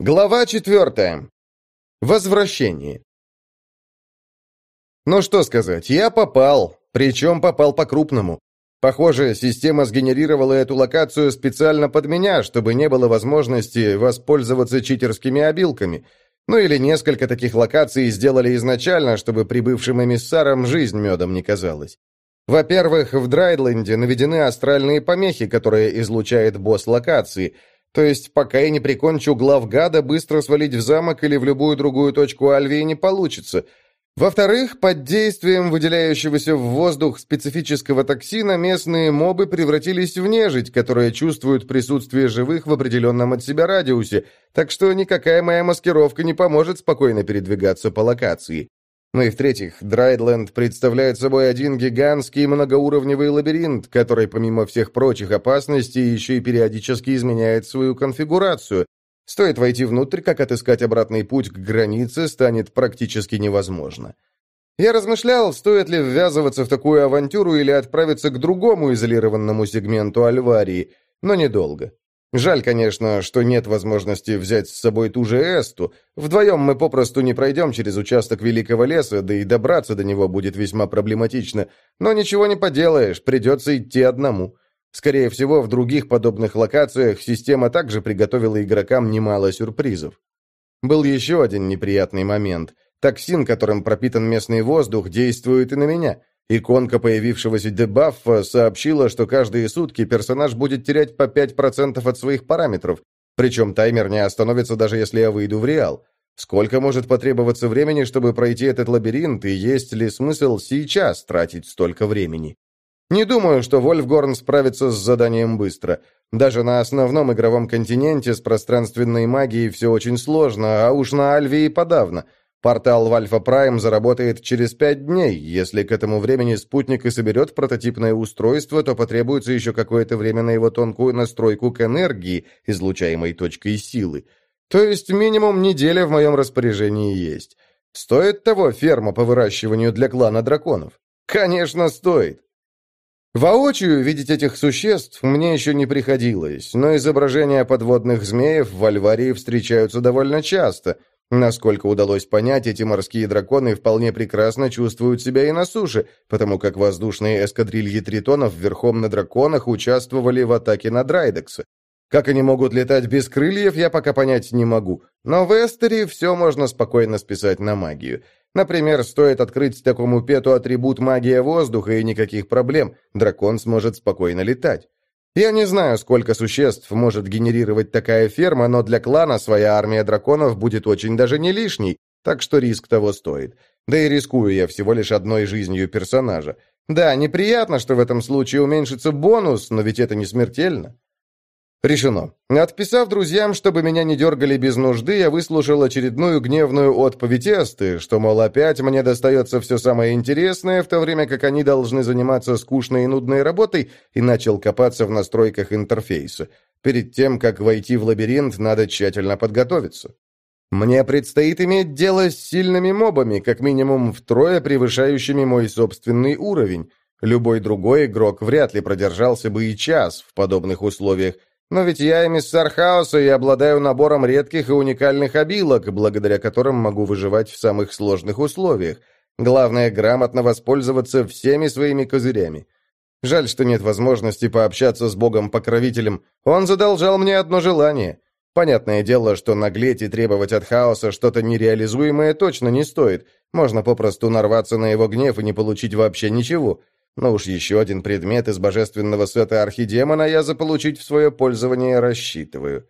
Глава четвертая. Возвращение. Ну что сказать, я попал, причем попал по-крупному. Похоже, система сгенерировала эту локацию специально под меня, чтобы не было возможности воспользоваться читерскими обилками. Ну или несколько таких локаций сделали изначально, чтобы прибывшим эмиссарам жизнь медом не казалась. Во-первых, в Драйдленде наведены астральные помехи, которые излучает босс локации – то есть, пока я не прикончу главгада, быстро свалить в замок или в любую другую точку Альвии не получится. Во-вторых, под действием выделяющегося в воздух специфического токсина местные мобы превратились в нежить, которые чувствуют присутствие живых в определенном от себя радиусе, так что никакая моя маскировка не поможет спокойно передвигаться по локации. Ну и в-третьих, Драйдленд представляет собой один гигантский многоуровневый лабиринт, который помимо всех прочих опасностей еще и периодически изменяет свою конфигурацию. Стоит войти внутрь, как отыскать обратный путь к границе станет практически невозможно. Я размышлял, стоит ли ввязываться в такую авантюру или отправиться к другому изолированному сегменту Альварии, но недолго. Жаль, конечно, что нет возможности взять с собой ту же Эсту. Вдвоем мы попросту не пройдем через участок Великого леса, да и добраться до него будет весьма проблематично. Но ничего не поделаешь, придется идти одному. Скорее всего, в других подобных локациях система также приготовила игрокам немало сюрпризов. Был еще один неприятный момент. Токсин, которым пропитан местный воздух, действует и на меня. Иконка появившегося дебаффа сообщила, что каждые сутки персонаж будет терять по 5% от своих параметров, причем таймер не остановится даже если я выйду в реал. Сколько может потребоваться времени, чтобы пройти этот лабиринт, и есть ли смысл сейчас тратить столько времени? Не думаю, что Вольфгорн справится с заданием быстро. Даже на основном игровом континенте с пространственной магией все очень сложно, а уж на Альвии подавно – Портал в Альфа Прайм заработает через пять дней. Если к этому времени спутник и соберет прототипное устройство, то потребуется еще какое-то время на его тонкую настройку к энергии, излучаемой точкой силы. То есть минимум неделя в моем распоряжении есть. Стоит того ферма по выращиванию для клана драконов? Конечно, стоит. Воочию видеть этих существ мне еще не приходилось, но изображения подводных змеев в Альварии встречаются довольно часто – Насколько удалось понять, эти морские драконы вполне прекрасно чувствуют себя и на суше, потому как воздушные эскадрильи тритонов верхом на драконах участвовали в атаке на Драйдекса. Как они могут летать без крыльев, я пока понять не могу. Но в Эстере все можно спокойно списать на магию. Например, стоит открыть такому пету атрибут магия воздуха, и никаких проблем, дракон сможет спокойно летать. Я не знаю, сколько существ может генерировать такая ферма, но для клана своя армия драконов будет очень даже не лишней, так что риск того стоит. Да и рискую я всего лишь одной жизнью персонажа. Да, неприятно, что в этом случае уменьшится бонус, но ведь это не смертельно. Решено. Отписав друзьям, чтобы меня не дергали без нужды, я выслушал очередную гневную отповедь Эсты, что, мол, опять мне достается все самое интересное, в то время как они должны заниматься скучной и нудной работой, и начал копаться в настройках интерфейса. Перед тем, как войти в лабиринт, надо тщательно подготовиться. Мне предстоит иметь дело с сильными мобами, как минимум втрое превышающими мой собственный уровень. Любой другой игрок вряд ли продержался бы и час в подобных условиях, но ведь я эмиссар хаоса и обладаю набором редких и уникальных обилок, благодаря которым могу выживать в самых сложных условиях. Главное, грамотно воспользоваться всеми своими козырями. Жаль, что нет возможности пообщаться с Богом-покровителем. Он задолжал мне одно желание. Понятное дело, что наглеть и требовать от хаоса что-то нереализуемое точно не стоит. Можно попросту нарваться на его гнев и не получить вообще ничего. Но уж еще один предмет из божественного сета архидемона я заполучить в свое пользование рассчитываю.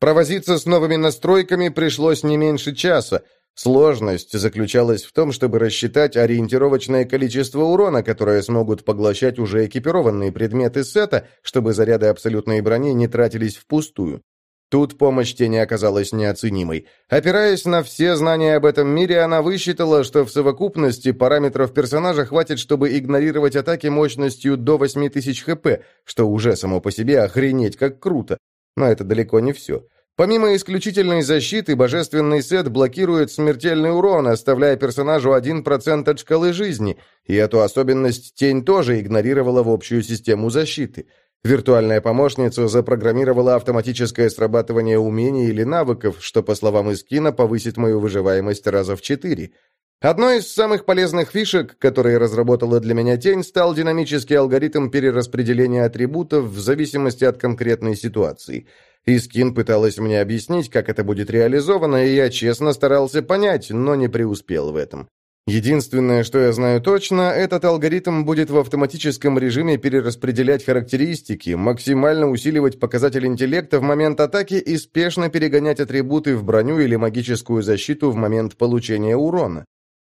Провозиться с новыми настройками пришлось не меньше часа. Сложность заключалась в том, чтобы рассчитать ориентировочное количество урона, которое смогут поглощать уже экипированные предметы сета, чтобы заряды абсолютной брони не тратились впустую. Тут помощь тени оказалась неоценимой. Опираясь на все знания об этом мире, она высчитала, что в совокупности параметров персонажа хватит, чтобы игнорировать атаки мощностью до 8000 хп, что уже само по себе охренеть как круто. Но это далеко не все. Помимо исключительной защиты, божественный сет блокирует смертельный урон, оставляя персонажу 1% от шкалы жизни, и эту особенность тень тоже игнорировала в общую систему защиты – Виртуальная помощница запрограммировала автоматическое срабатывание умений или навыков, что, по словам Искина, повысит мою выживаемость раза в четыре. Одной из самых полезных фишек, которые разработала для меня тень, стал динамический алгоритм перераспределения атрибутов в зависимости от конкретной ситуации. Искин пыталась мне объяснить, как это будет реализовано, и я честно старался понять, но не преуспел в этом. Единственное, что я знаю точно, этот алгоритм будет в автоматическом режиме перераспределять характеристики, максимально усиливать показатель интеллекта в момент атаки и спешно перегонять атрибуты в броню или магическую защиту в момент получения урона.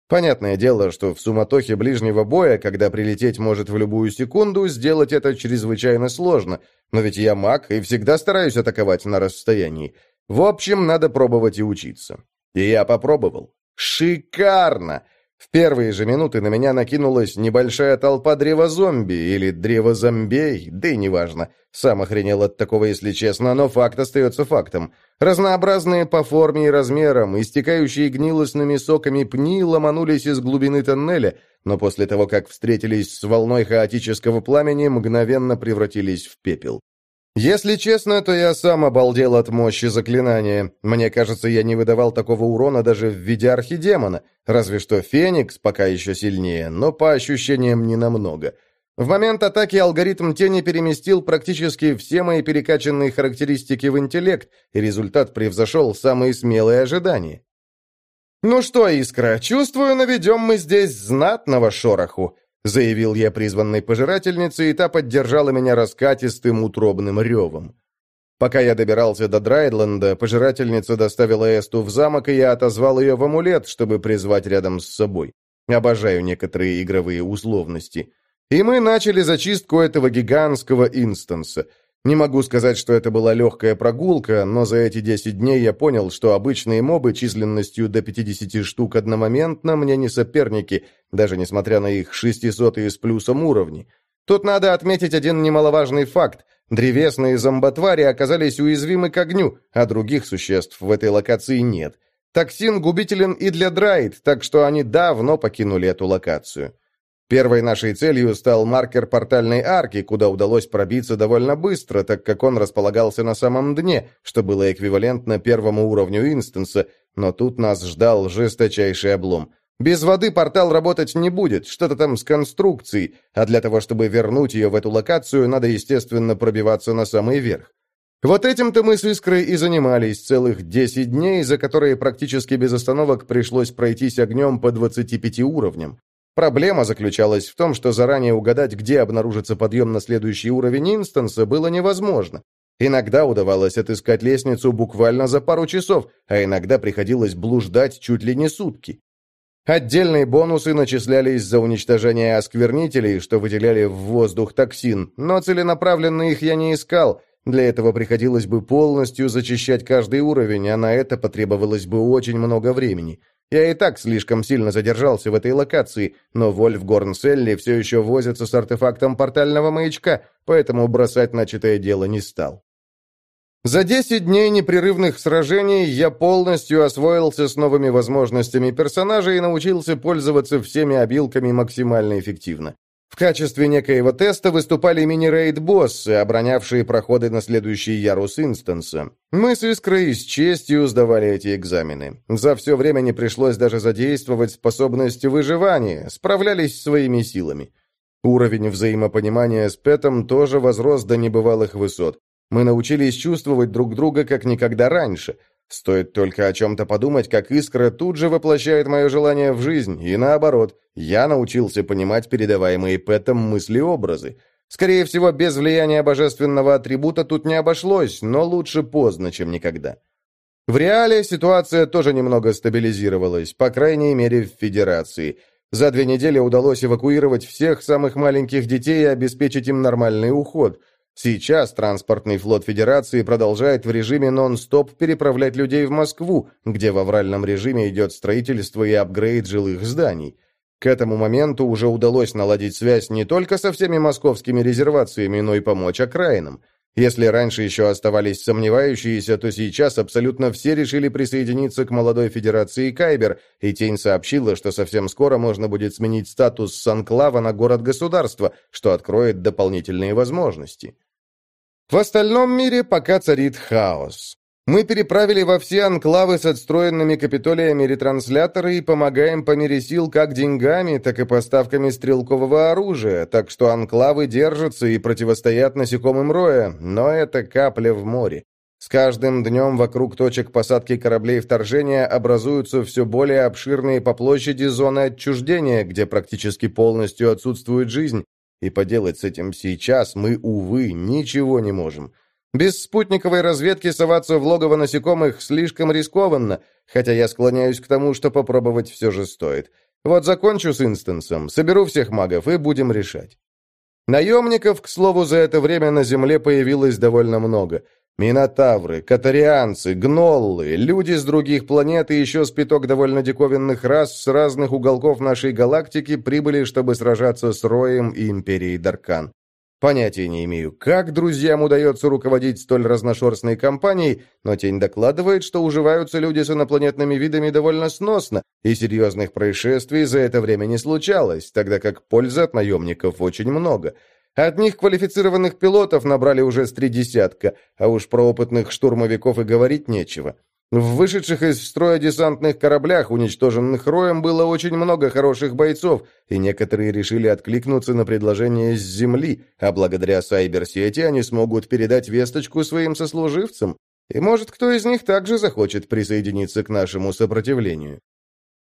Понятное дело, что в суматохе ближнего боя, когда прилететь может в любую секунду, сделать это чрезвычайно сложно, но ведь я маг и всегда стараюсь атаковать на расстоянии. В общем, надо пробовать и учиться. И я попробовал. Шикарно! В первые же минуты на меня накинулась небольшая толпа древозомби или древозомбей, да и неважно. Сам охренел от такого, если честно, но факт остается фактом. Разнообразные по форме и размерам, истекающие гнилостными соками пни ломанулись из глубины тоннеля, но после того, как встретились с волной хаотического пламени, мгновенно превратились в пепел. Если честно, то я сам обалдел от мощи заклинания. Мне кажется, я не выдавал такого урона даже в виде архидемона, разве что Феникс пока еще сильнее, но по ощущениям не намного. В момент атаки алгоритм тени переместил практически все мои перекачанные характеристики в интеллект, и результат превзошел самые смелые ожидания. «Ну что, Искра, чувствую, наведем мы здесь знатного шороху», заявил я призванной пожирательнице, и та поддержала меня раскатистым утробным ревом. Пока я добирался до Драйдленда, пожирательница доставила Эсту в замок, и я отозвал ее в амулет, чтобы призвать рядом с собой. Обожаю некоторые игровые условности. И мы начали зачистку этого гигантского инстанса — не могу сказать, что это была легкая прогулка, но за эти 10 дней я понял, что обычные мобы численностью до 50 штук одномоментно мне не соперники, даже несмотря на их 600 с плюсом уровни. Тут надо отметить один немаловажный факт. Древесные зомботвари оказались уязвимы к огню, а других существ в этой локации нет. Токсин губителен и для драйд, так что они давно покинули эту локацию. Первой нашей целью стал маркер портальной арки, куда удалось пробиться довольно быстро, так как он располагался на самом дне, что было эквивалентно первому уровню инстанса, но тут нас ждал жесточайший облом. Без воды портал работать не будет, что-то там с конструкцией, а для того, чтобы вернуть ее в эту локацию, надо, естественно, пробиваться на самый верх. Вот этим-то мы с Искрой и занимались целых 10 дней, за которые практически без остановок пришлось пройтись огнем по 25 уровням. Проблема заключалась в том, что заранее угадать, где обнаружится подъем на следующий уровень инстанса, было невозможно. Иногда удавалось отыскать лестницу буквально за пару часов, а иногда приходилось блуждать чуть ли не сутки. Отдельные бонусы начислялись за уничтожение осквернителей, что выделяли в воздух токсин, но целенаправленно их я не искал. Для этого приходилось бы полностью зачищать каждый уровень, а на это потребовалось бы очень много времени. Я и так слишком сильно задержался в этой локации, но Вольф Горнселли все еще возится с артефактом портального маячка, поэтому бросать начатое дело не стал. За 10 дней непрерывных сражений я полностью освоился с новыми возможностями персонажа и научился пользоваться всеми обилками максимально эффективно. В качестве некоего теста выступали мини-рейд-боссы, оборонявшие проходы на следующий ярус инстанса. Мы с Искрой с честью сдавали эти экзамены. За все время не пришлось даже задействовать способность выживания, справлялись своими силами. Уровень взаимопонимания с Пэтом тоже возрос до небывалых высот. Мы научились чувствовать друг друга как никогда раньше – Стоит только о чем-то подумать, как искра тут же воплощает мое желание в жизнь, и наоборот, я научился понимать передаваемые Пэтом мысли-образы. Скорее всего, без влияния божественного атрибута тут не обошлось, но лучше поздно, чем никогда. В реале ситуация тоже немного стабилизировалась, по крайней мере в Федерации. За две недели удалось эвакуировать всех самых маленьких детей и обеспечить им нормальный уход – Сейчас транспортный флот Федерации продолжает в режиме нон-стоп переправлять людей в Москву, где в авральном режиме идет строительство и апгрейд жилых зданий. К этому моменту уже удалось наладить связь не только со всеми московскими резервациями, но и помочь окраинам. Если раньше еще оставались сомневающиеся, то сейчас абсолютно все решили присоединиться к молодой федерации Кайбер, и Тень сообщила, что совсем скоро можно будет сменить статус с анклава на город-государство, что откроет дополнительные возможности. В остальном мире пока царит хаос. Мы переправили во все анклавы с отстроенными капитолиями ретрансляторы и помогаем по мере сил как деньгами, так и поставками стрелкового оружия, так что анклавы держатся и противостоят насекомым роя, но это капля в море. С каждым днем вокруг точек посадки кораблей вторжения образуются все более обширные по площади зоны отчуждения, где практически полностью отсутствует жизнь, и поделать с этим сейчас мы, увы, ничего не можем. Без спутниковой разведки соваться в логово насекомых слишком рискованно, хотя я склоняюсь к тому, что попробовать все же стоит. Вот закончу с инстансом, соберу всех магов и будем решать. Наемников, к слову, за это время на Земле появилось довольно много. Минотавры, катарианцы, гноллы, люди с других планет и еще спиток довольно диковинных рас с разных уголков нашей галактики прибыли, чтобы сражаться с Роем и Империей Даркан. Понятия не имею, как друзьям удается руководить столь разношерстной компанией, но Тень докладывает, что уживаются люди с инопланетными видами довольно сносно, и серьезных происшествий за это время не случалось, тогда как пользы от наемников очень много. От них квалифицированных пилотов набрали уже с три десятка, а уж про опытных штурмовиков и говорить нечего. В вышедших из строя десантных кораблях, уничтоженных роем, было очень много хороших бойцов, и некоторые решили откликнуться на предложение с Земли, а благодаря сайберсети они смогут передать весточку своим сослуживцам. И может, кто из них также захочет присоединиться к нашему сопротивлению.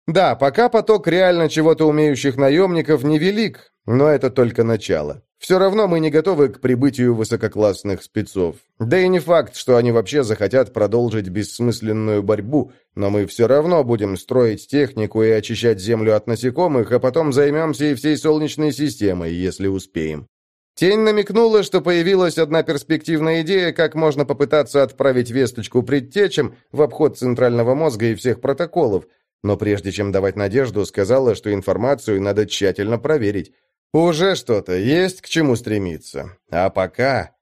Да, пока поток реально чего-то умеющих наемников невелик, но это только начало. Все равно мы не готовы к прибытию высококлассных спецов. Да и не факт, что они вообще захотят продолжить бессмысленную борьбу, но мы все равно будем строить технику и очищать Землю от насекомых, а потом займемся и всей Солнечной системой, если успеем. Тень намекнула, что появилась одна перспективная идея, как можно попытаться отправить весточку предтечам в обход центрального мозга и всех протоколов, но прежде чем давать надежду, сказала, что информацию надо тщательно проверить. Уже что-то, есть к чему стремиться. А пока...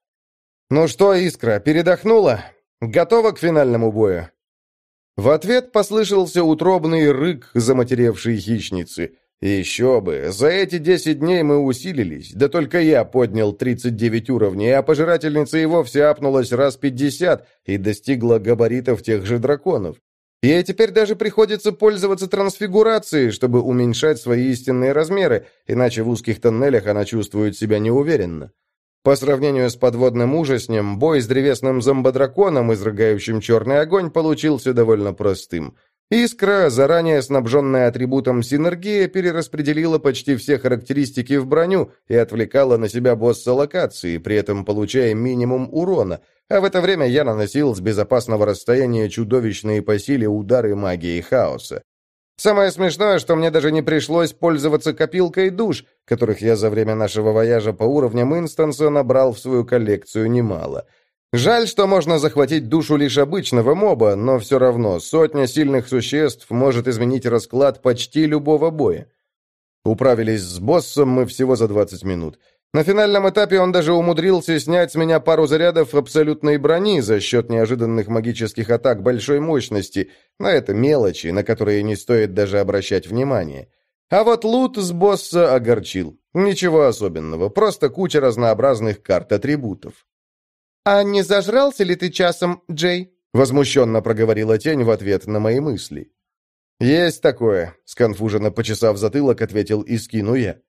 Ну что, Искра, передохнула? Готова к финальному бою? В ответ послышался утробный рык заматеревшей хищницы. Еще бы, за эти десять дней мы усилились, да только я поднял 39 уровней, а пожирательница и вовсе апнулась раз 50 и достигла габаритов тех же драконов. Ей теперь даже приходится пользоваться трансфигурацией, чтобы уменьшать свои истинные размеры, иначе в узких тоннелях она чувствует себя неуверенно. По сравнению с подводным ужаснем, бой с древесным зомбодраконом, изрыгающим черный огонь, получился довольно простым – Искра, заранее снабженная атрибутом синергия, перераспределила почти все характеристики в броню и отвлекала на себя босса локации, при этом получая минимум урона, а в это время я наносил с безопасного расстояния чудовищные по силе удары магии хаоса. Самое смешное, что мне даже не пришлось пользоваться копилкой душ, которых я за время нашего вояжа по уровням инстанса набрал в свою коллекцию немало – Жаль, что можно захватить душу лишь обычного моба, но все равно сотня сильных существ может изменить расклад почти любого боя. Управились с боссом мы всего за 20 минут. На финальном этапе он даже умудрился снять с меня пару зарядов абсолютной брони за счет неожиданных магических атак большой мощности, но это мелочи, на которые не стоит даже обращать внимание. А вот лут с босса огорчил. Ничего особенного, просто куча разнообразных карт атрибутов. «А не зажрался ли ты часом, Джей?» Возмущенно проговорила тень в ответ на мои мысли. «Есть такое», — сконфуженно почесав затылок, ответил и скину я.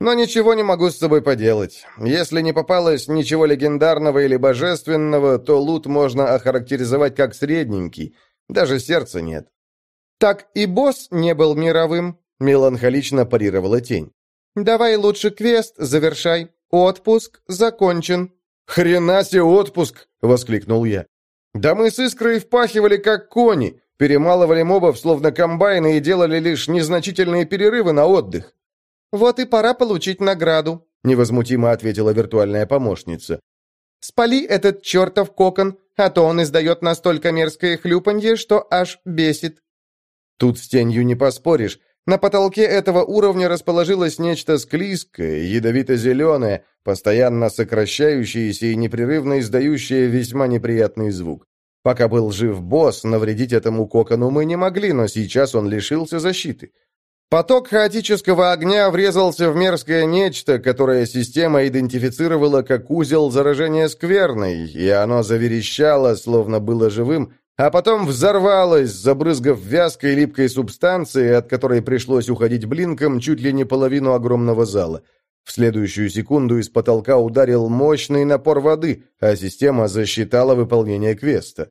«Но ничего не могу с собой поделать. Если не попалось ничего легендарного или божественного, то лут можно охарактеризовать как средненький. Даже сердца нет». «Так и босс не был мировым», — меланхолично парировала тень. «Давай лучше квест завершай. Отпуск закончен». «Хрена себе отпуск!» — воскликнул я. «Да мы с Искрой впахивали как кони, перемалывали мобов словно комбайны и делали лишь незначительные перерывы на отдых». «Вот и пора получить награду», — невозмутимо ответила виртуальная помощница. «Спали этот чертов кокон, а то он издает настолько мерзкое хлюпанье, что аж бесит». Тут с тенью не поспоришь. На потолке этого уровня расположилось нечто склизкое, ядовито-зеленое, постоянно сокращающееся и непрерывно издающее весьма неприятный звук. Пока был жив босс, навредить этому кокону мы не могли, но сейчас он лишился защиты. Поток хаотического огня врезался в мерзкое нечто, которое система идентифицировала как узел заражения скверной, и оно заверещало, словно было живым, а потом взорвалось, забрызгав вязкой липкой субстанцией, от которой пришлось уходить блинком чуть ли не половину огромного зала. В следующую секунду из потолка ударил мощный напор воды, а система засчитала выполнение квеста.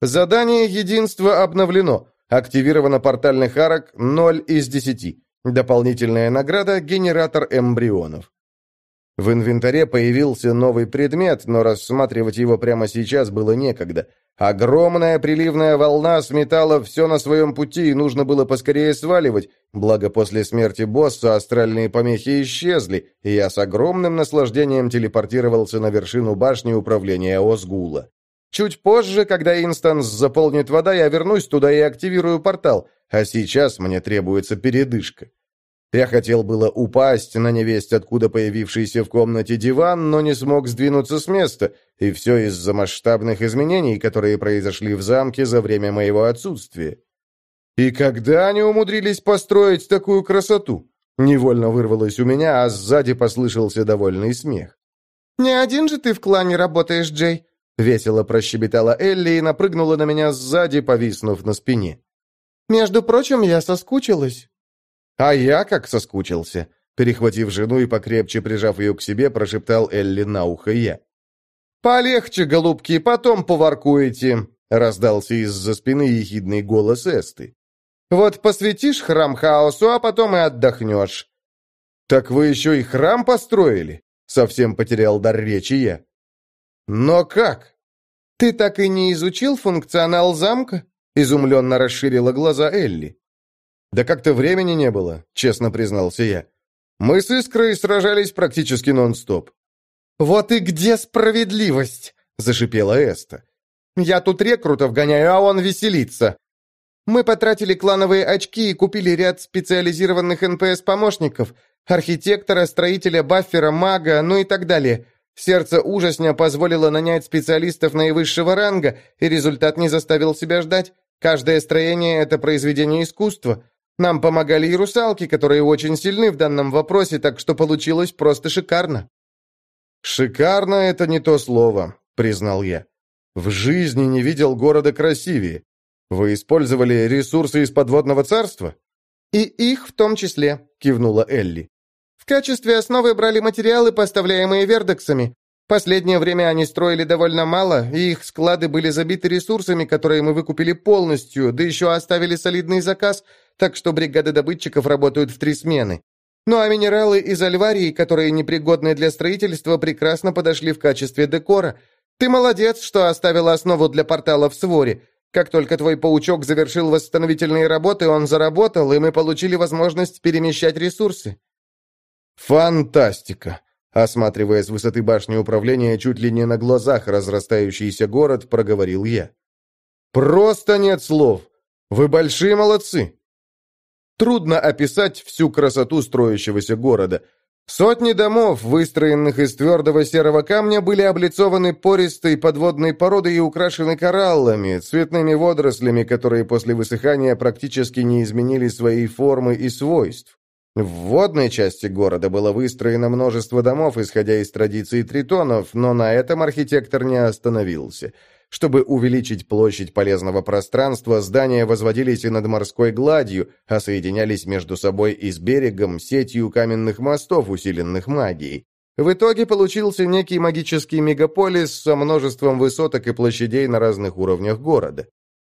Задание единства обновлено. Активировано портальных арок 0 из 10. Дополнительная награда – генератор эмбрионов. В инвентаре появился новый предмет, но рассматривать его прямо сейчас было некогда. Огромная приливная волна сметала все на своем пути, и нужно было поскорее сваливать, благо после смерти босса астральные помехи исчезли, и я с огромным наслаждением телепортировался на вершину башни управления Озгула. Чуть позже, когда инстанс заполнит вода, я вернусь туда и активирую портал, а сейчас мне требуется передышка. Я хотел было упасть на невесть, откуда появившийся в комнате диван, но не смог сдвинуться с места, и все из-за масштабных изменений, которые произошли в замке за время моего отсутствия. И когда они умудрились построить такую красоту? Невольно вырвалось у меня, а сзади послышался довольный смех. «Не один же ты в клане работаешь, Джей?» Весело прощебетала Элли и напрыгнула на меня сзади, повиснув на спине. «Между прочим, я соскучилась». «А я как соскучился!» Перехватив жену и покрепче прижав ее к себе, прошептал Элли на ухо я. «Полегче, голубки, потом поваркуете!» раздался из-за спины ехидный голос Эсты. «Вот посвятишь храм хаосу, а потом и отдохнешь». «Так вы еще и храм построили?» Совсем потерял дар речи я. «Но как?» «Ты так и не изучил функционал замка?» Изумленно расширила глаза Элли. «Да как-то времени не было», — честно признался я. «Мы с Искрой сражались практически нон-стоп». «Вот и где справедливость?» — зашипела Эста. «Я тут рекрутов гоняю, а он веселится. Мы потратили клановые очки и купили ряд специализированных НПС-помощников, архитектора, строителя, баффера, мага, ну и так далее. Сердце ужасня позволило нанять специалистов наивысшего ранга, и результат не заставил себя ждать. Каждое строение — это произведение искусства. Нам помогали и русалки, которые очень сильны в данном вопросе, так что получилось просто шикарно». «Шикарно — это не то слово», — признал я. «В жизни не видел города красивее. Вы использовали ресурсы из подводного царства?» «И их в том числе», — кивнула Элли. В качестве основы брали материалы, поставляемые вердексами. Последнее время они строили довольно мало, и их склады были забиты ресурсами, которые мы выкупили полностью, да еще оставили солидный заказ, так что бригады добытчиков работают в три смены. Ну а минералы из Альварии, которые непригодны для строительства, прекрасно подошли в качестве декора. Ты молодец, что оставила основу для портала в Своре. Как только твой паучок завершил восстановительные работы, он заработал, и мы получили возможность перемещать ресурсы. «Фантастика!» Осматривая с высоты башни управления чуть ли не на глазах разрастающийся город, проговорил я. «Просто нет слов! Вы большие молодцы!» Трудно описать всю красоту строящегося города. Сотни домов, выстроенных из твердого серого камня, были облицованы пористой подводной породой и украшены кораллами, цветными водорослями, которые после высыхания практически не изменили своей формы и свойств. В водной части города было выстроено множество домов, исходя из традиций тритонов, но на этом архитектор не остановился. Чтобы увеличить площадь полезного пространства, здания возводились и над морской гладью, а соединялись между собой и с берегом сетью каменных мостов, усиленных магией. В итоге получился некий магический мегаполис со множеством высоток и площадей на разных уровнях города.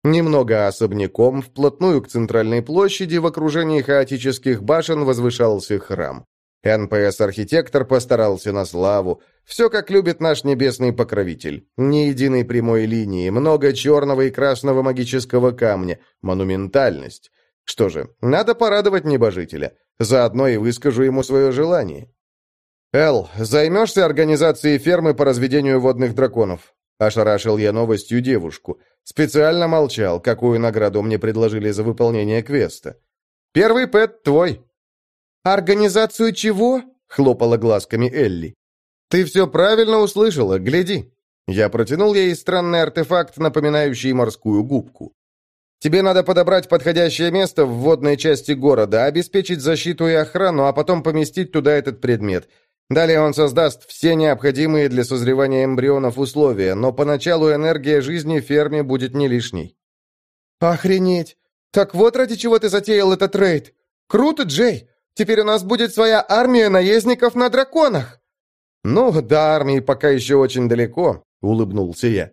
Немного особняком, вплотную к центральной площади, в окружении хаотических башен возвышался храм. НПС-архитектор постарался на славу. Все, как любит наш небесный покровитель. Ни единой прямой линии, много черного и красного магического камня, монументальность. Что же, надо порадовать небожителя. Заодно и выскажу ему свое желание. «Эл, займешься организацией фермы по разведению водных драконов?» Ошарашил я новостью девушку. Специально молчал, какую награду мне предложили за выполнение квеста. «Первый пэт твой». «Организацию чего?» — хлопала глазками Элли. «Ты все правильно услышала, гляди». Я протянул ей странный артефакт, напоминающий морскую губку. Тебе надо подобрать подходящее место в водной части города, обеспечить защиту и охрану, а потом поместить туда этот предмет. Далее он создаст все необходимые для созревания эмбрионов условия, но поначалу энергия жизни ферме будет не лишней». «Охренеть! Так вот ради чего ты затеял этот рейд! Круто, Джей! Теперь у нас будет своя армия наездников на драконах!» «Ну, до армии пока еще очень далеко», — улыбнулся я.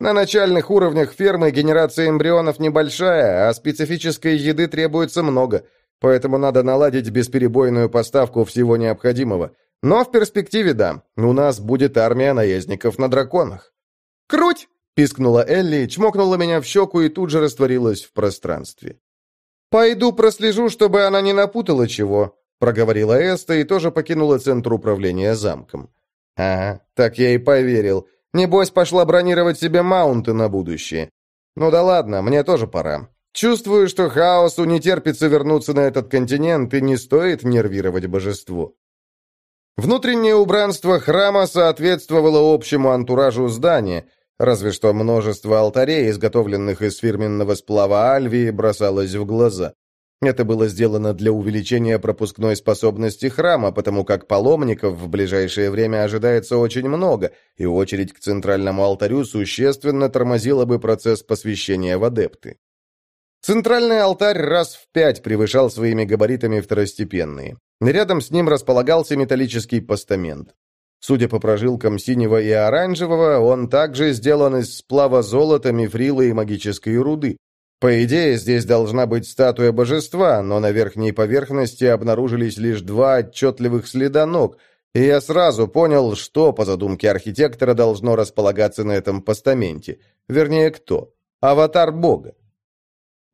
На начальных уровнях фермы генерация эмбрионов небольшая, а специфической еды требуется много, поэтому надо наладить бесперебойную поставку всего необходимого. Но в перспективе, да, у нас будет армия наездников на драконах. «Круть!» — пискнула Элли, чмокнула меня в щеку и тут же растворилась в пространстве. «Пойду прослежу, чтобы она не напутала чего», — проговорила Эста и тоже покинула центр управления замком. «Ага, так я и поверил. Небось, пошла бронировать себе маунты на будущее. Ну да ладно, мне тоже пора. Чувствую, что хаосу не терпится вернуться на этот континент, и не стоит нервировать божество. Внутреннее убранство храма соответствовало общему антуражу здания, разве что множество алтарей, изготовленных из фирменного сплава Альвии, бросалось в глаза. Это было сделано для увеличения пропускной способности храма, потому как паломников в ближайшее время ожидается очень много, и очередь к центральному алтарю существенно тормозила бы процесс посвящения в адепты. Центральный алтарь раз в пять превышал своими габаритами второстепенные. Рядом с ним располагался металлический постамент. Судя по прожилкам синего и оранжевого, он также сделан из сплава золота, мифрила и магической руды, по идее, здесь должна быть статуя божества, но на верхней поверхности обнаружились лишь два отчетливых следа ног, и я сразу понял, что, по задумке архитектора, должно располагаться на этом постаменте. Вернее, кто? Аватар Бога.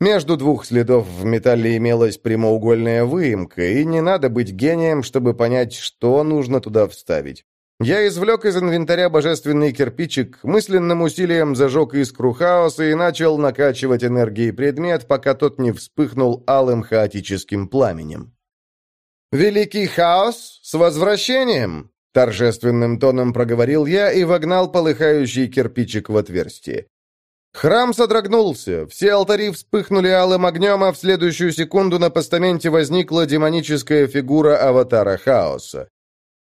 Между двух следов в металле имелась прямоугольная выемка, и не надо быть гением, чтобы понять, что нужно туда вставить. Я извлек из инвентаря божественный кирпичик, мысленным усилием зажег искру хаоса и начал накачивать энергией предмет, пока тот не вспыхнул алым хаотическим пламенем. «Великий хаос, с возвращением!» Торжественным тоном проговорил я и вогнал полыхающий кирпичик в отверстие. Храм содрогнулся, все алтари вспыхнули алым огнем, а в следующую секунду на постаменте возникла демоническая фигура аватара хаоса.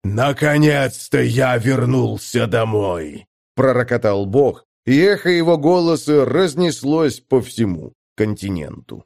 «Наконец-то я вернулся домой!» — пророкотал бог, и эхо его голоса разнеслось по всему континенту.